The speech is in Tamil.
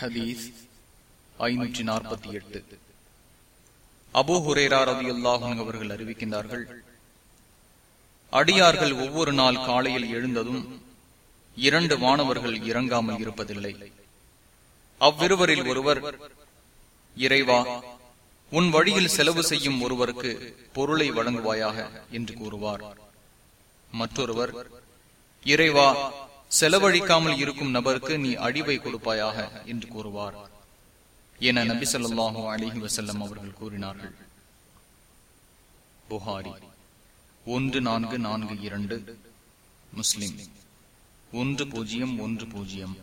ஹதீஸ் ஐநூற்றி நாற்பத்தி எட்டு. அபோ ஹுரேரா ரவி அல்லாஹும் அவர்கள் அறிவிக்கின்றார்கள் அடியார்கள் ஒவ்வொரு நாள் காலையில் எழுந்ததும் இரண்டு வானவர்கள் இறங்காமல் இருப்பதில்லை. அவ்விருவரில் ஒருவர் இறைவா உன் வழியில் செலவு செய்யும் ஒருவருக்கு பொருளை வழங்குவாயாக என்று கூறுவார். மற்றொருவர் இறைவா செலவழிக்காமல் இருக்கும் நபருக்கு நீ அழிவை கொடுப்பாயாக என்று கூறுவார். என நபி சொல்லாஹு அலிஹி வசல்லம் அவர்கள் கூறினார்கள். புகாரி ஒன்று நான்கு நான்கு இரண்டு முஸ்லிம் ஒன்று பூஜ்ஜியம் ஒன்று பூஜ்ஜியம்.